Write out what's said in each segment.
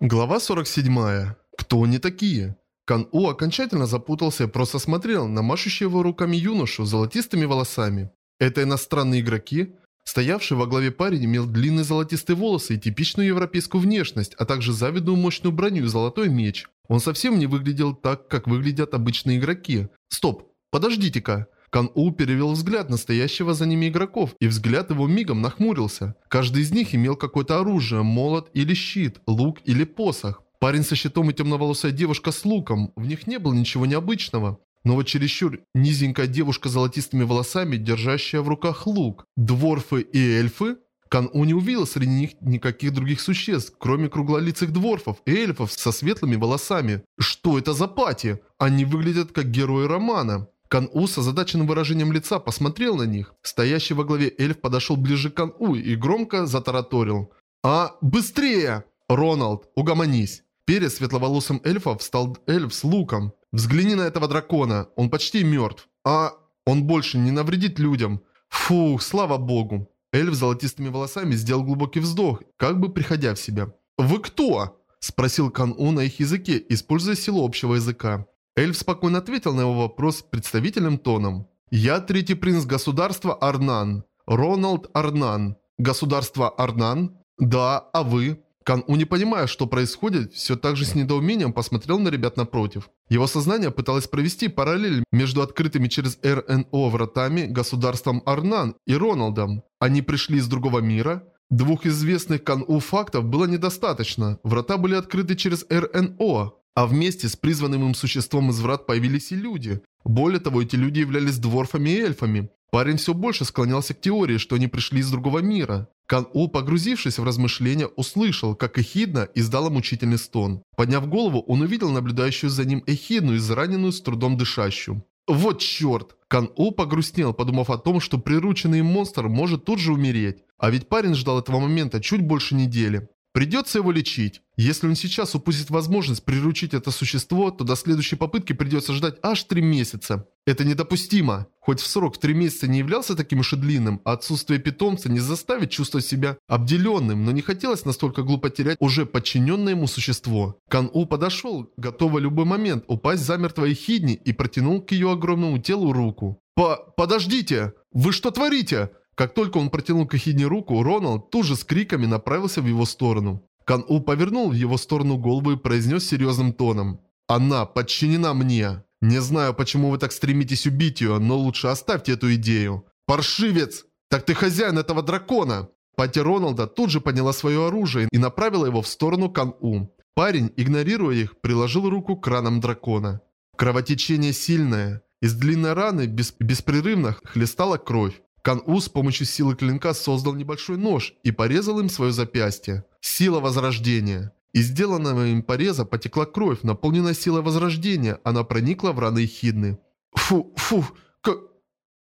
Глава 47. Кто они такие? Кан-У окончательно запутался и просто смотрел на машущего его руками юношу с золотистыми волосами. Это иностранные игроки? Стоявший во главе парень имел длинные золотистые волосы и типичную европейскую внешность, а также завидную мощную броню и золотой меч. Он совсем не выглядел так, как выглядят обычные игроки. Стоп, подождите-ка. Кан-У перевел взгляд настоящего за ними игроков, и взгляд его мигом нахмурился. Каждый из них имел какое-то оружие, молот или щит, лук или посох. Парень со щитом и темноволосая девушка с луком, в них не было ничего необычного. Но вот чересчур низенькая девушка с золотистыми волосами, держащая в руках лук. Дворфы и эльфы? Кан-У не увидел среди них никаких других существ, кроме круглолицых дворфов и эльфов со светлыми волосами. Что это за пати? Они выглядят как герои романа. Кан-У с озадаченным выражением лица посмотрел на них. Стоящий во главе эльф подошел ближе к Кан-У и громко затараторил. «А, быстрее! Роналд, угомонись!» Перед светловолосым эльфом встал эльф с луком. «Взгляни на этого дракона, он почти мертв. А, он больше не навредит людям. Фух, слава богу!» Эльф с золотистыми волосами сделал глубокий вздох, как бы приходя в себя. «Вы кто?» – спросил Кан-У на их языке, используя силу общего языка. Эльф спокойно ответил на его вопрос представительным тоном. «Я третий принц государства Арнан. Роналд Арнан. Государство Арнан? Да, а вы?» Кан-У, не понимая, что происходит, все так же с недоумением посмотрел на ребят напротив. Его сознание пыталось провести параллель между открытыми через РНО вратами государством Арнан и Роналдом. Они пришли из другого мира? Двух известных Кан-У фактов было недостаточно. Врата были открыты через РНО, а вместе с призванным им существом из врат появились и люди. Более того, эти люди являлись дворфами и эльфами. Парень все больше склонялся к теории, что они пришли из другого мира. Кан-У, погрузившись в размышления, услышал, как Эхидна издала мучительный стон. Подняв голову, он увидел наблюдающую за ним Эхидну, израненную, с трудом дышащую. «Вот черт!» Кан-У погрустнел, подумав о том, что прирученный монстр может тут же умереть. А ведь парень ждал этого момента чуть больше недели. Придется его лечить. Если он сейчас упустит возможность приручить это существо, то до следующей попытки придется ждать аж 3 месяца. Это недопустимо. Хоть в срок в 3 месяца не являлся таким уж и длинным, отсутствие питомца не заставит чувствовать себя обделенным, но не хотелось настолько глупо терять уже подчиненное ему существо. Кан-У подошел, готовый любой момент упасть замертво Эхидни и протянул к ее огромному телу руку. «По... подождите! Вы что творите?» Как только он протянул к Эхидне руку, Роналд тут же с криками направился в его сторону. Кан-У повернул в его сторону голову и произнес серьезным тоном. «Она подчинена мне. Не знаю, почему вы так стремитесь убить ее, но лучше оставьте эту идею. Паршивец! Так ты хозяин этого дракона!» Пати Роналда тут же подняла свое оружие и направила его в сторону Кан-У. Парень, игнорируя их, приложил руку к ранам дракона. Кровотечение сильное. Из длинной раны без, беспрерывно хлестала кровь. Кан-У с помощью силы клинка создал небольшой нож и порезал им свое запястье. Сила возрождения. Из сделанного им пореза потекла кровь, наполненная силой возрождения, она проникла в раны Эхидны. Фу, фу, к...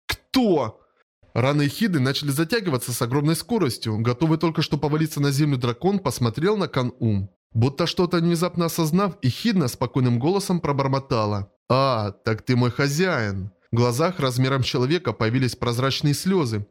кто? Раны Эхиды начали затягиваться с огромной скоростью. Готовый только что повалиться на землю дракон посмотрел на Кан-У. Будто что-то внезапно осознав, Эхидна спокойным голосом пробормотала. «А, так ты мой хозяин». В глазах размером человека появились прозрачные слезы.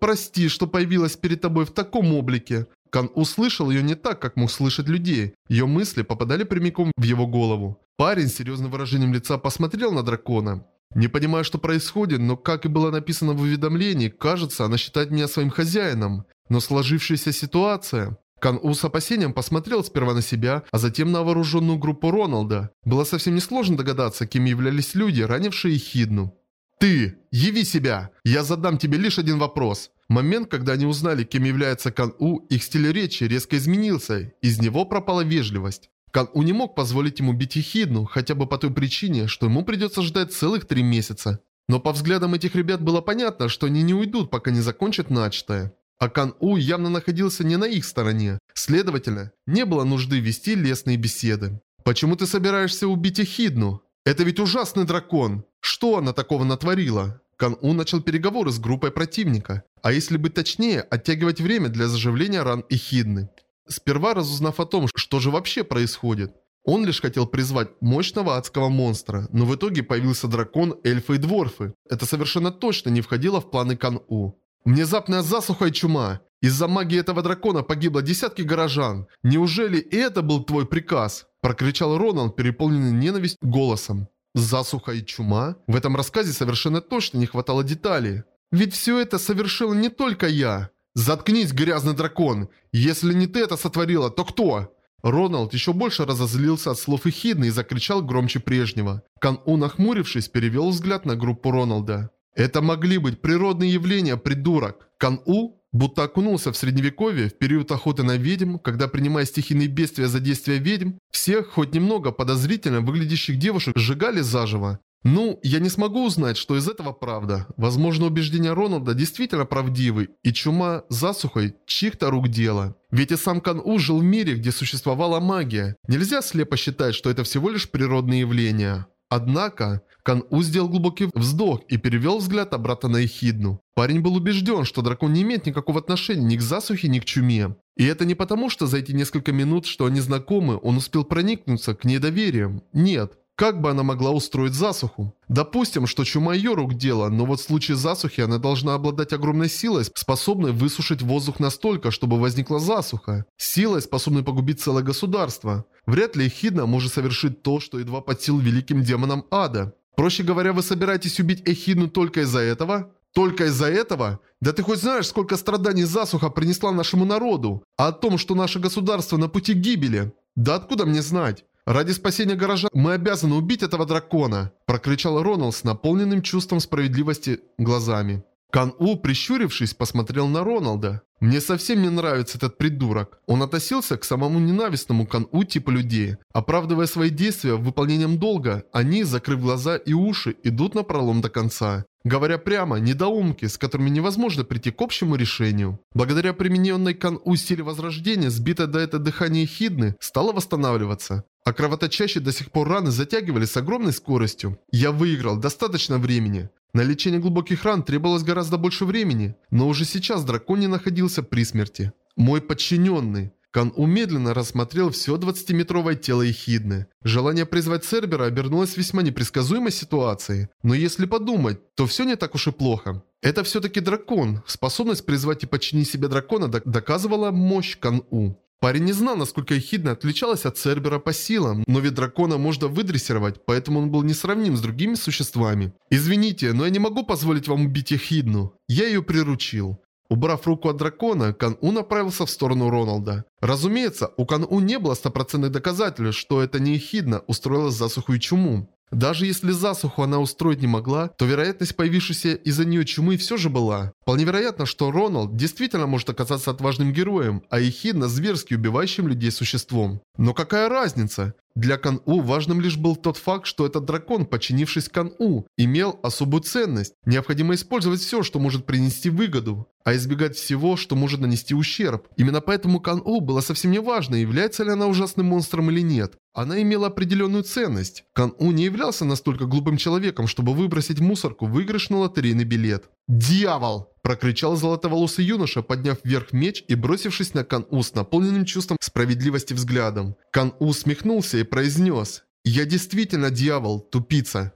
«Прости, что появилась перед тобой в таком облике». Кан услышал ее не так, как мог слышать людей. Ее мысли попадали прямиком в его голову. Парень с серьезным выражением лица посмотрел на дракона. Не понимая, что происходит, но как и было написано в уведомлении, кажется, она считает меня своим хозяином. Но сложившаяся ситуация... Кан-У с опасением посмотрел сперва на себя, а затем на вооруженную группу Роналда. Было совсем несложно догадаться, кем являлись люди, ранившие Хидну. «Ты! Яви себя! Я задам тебе лишь один вопрос!» Момент, когда они узнали, кем является Кан-У, их стиль речи резко изменился, из него пропала вежливость. Кан-У не мог позволить ему бить Ехидну, хотя бы по той причине, что ему придется ждать целых три месяца. Но по взглядам этих ребят было понятно, что они не уйдут, пока не закончат начатое. А Кан-У явно находился не на их стороне. Следовательно, не было нужды вести лестные беседы. «Почему ты собираешься убить Эхидну? Это ведь ужасный дракон! Что она такого натворила?» Кан-У начал переговоры с группой противника. А если быть точнее, оттягивать время для заживления ран Эхидны. Сперва разузнав о том, что же вообще происходит. Он лишь хотел призвать мощного адского монстра, но в итоге появился дракон, эльфы и дворфы. Это совершенно точно не входило в планы Кан-У. Внезапная засуха и чума. Из-за магии этого дракона погибло десятки горожан. Неужели и это был твой приказ?» Прокричал Роналд, переполненный ненависть голосом. Засуха и чума? В этом рассказе совершенно точно не хватало деталей. Ведь все это совершил не только я. Заткнись, грязный дракон. Если не ты это сотворила, то кто? Роналд еще больше разозлился от слов Эхидны и закричал громче прежнего. Кан-У, нахмурившись, перевел взгляд на группу Роналда. «Это могли быть природные явления, придурок!» Кан-У будто окунулся в средневековье, в период охоты на ведьм, когда, принимая стихийные бедствия за действия ведьм, всех, хоть немного подозрительно выглядящих девушек, сжигали заживо. Ну, я не смогу узнать, что из этого правда. Возможно, убеждения Роналда действительно правдивы, и чума засухой чьих-то рук дело. Ведь и сам Кан-У жил в мире, где существовала магия. Нельзя слепо считать, что это всего лишь природные явления. Однако, Кан-У сделал глубокий вздох и перевел взгляд обратно на Эхидну. Парень был убежден, что дракон не имеет никакого отношения ни к засухе, ни к чуме. И это не потому, что за эти несколько минут, что они знакомы, он успел проникнуться к ней доверием. Нет. Как бы она могла устроить засуху? Допустим, что чума ее рук дело, но вот в случае засухи она должна обладать огромной силой, способной высушить воздух настолько, чтобы возникла засуха. Силой, способной погубить целое государство. Вряд ли Эхидна может совершить то, что едва под сил великим демонам ада. Проще говоря, вы собираетесь убить Эхидну только из-за этого? Только из-за этого? Да ты хоть знаешь, сколько страданий засуха принесла нашему народу? А о том, что наше государство на пути гибели? Да откуда мне знать? «Ради спасения гаража мы обязаны убить этого дракона!» – прокричал Роналд с наполненным чувством справедливости глазами. Кан-У, прищурившись, посмотрел на Роналда. «Мне совсем не нравится этот придурок». Он относился к самому ненавистному Кан-У типа людей. Оправдывая свои действия выполнением долга, они, закрыв глаза и уши, идут на пролом до конца. Говоря прямо, недоумки, с которыми невозможно прийти к общему решению. Благодаря примененной Кан-У силе возрождения, сбитое до этого дыхание Хидны стало восстанавливаться. А кровоточащие до сих пор раны затягивались с огромной скоростью. Я выиграл достаточно времени. На лечение глубоких ран требовалось гораздо больше времени, но уже сейчас дракон не находился при смерти. Мой подчиненный. Кан умедленно рассмотрел все 20-метровое тело Ехидны. Желание призвать Цербера обернулось весьма непредсказуемой ситуацией. Но если подумать, то все не так уж и плохо. Это все-таки дракон. Способность призвать и подчинить себе дракона доказывала мощь Кан-У. Парень не знал, насколько Эхидна отличалась от Цербера по силам, но ведь дракона можно выдрессировать, поэтому он был несравним с другими существами. «Извините, но я не могу позволить вам убить Эхидну. Я ее приручил». Убрав руку от дракона, Кан-У направился в сторону Роналда. Разумеется, у Кан-У не было стопроцентных доказательств, что это не Эхидна устроила засуху и чуму. Даже если засуху она устроить не могла, то вероятность появившейся из-за нее чумы все же была. Вполне вероятно, что Роналд действительно может оказаться отважным героем, а Эхидна зверски убивающим людей существом. Но какая разница? Для Кан-У важным лишь был тот факт, что этот дракон, подчинившись Кан-У, имел особую ценность. Необходимо использовать все, что может принести выгоду, а избегать всего, что может нанести ущерб. Именно поэтому Кан-У было совсем не важно, является ли она ужасным монстром или нет. Она имела определенную ценность. Кан-У не являлся настолько глупым человеком, чтобы выбросить в мусорку выигрышный лотерейный билет. «Дьявол!» – прокричал золотоволосый юноша, подняв вверх меч и бросившись на Кан-У с наполненным чувством справедливости взглядом. Кан-У усмехнулся и произнес «Я действительно дьявол, тупица».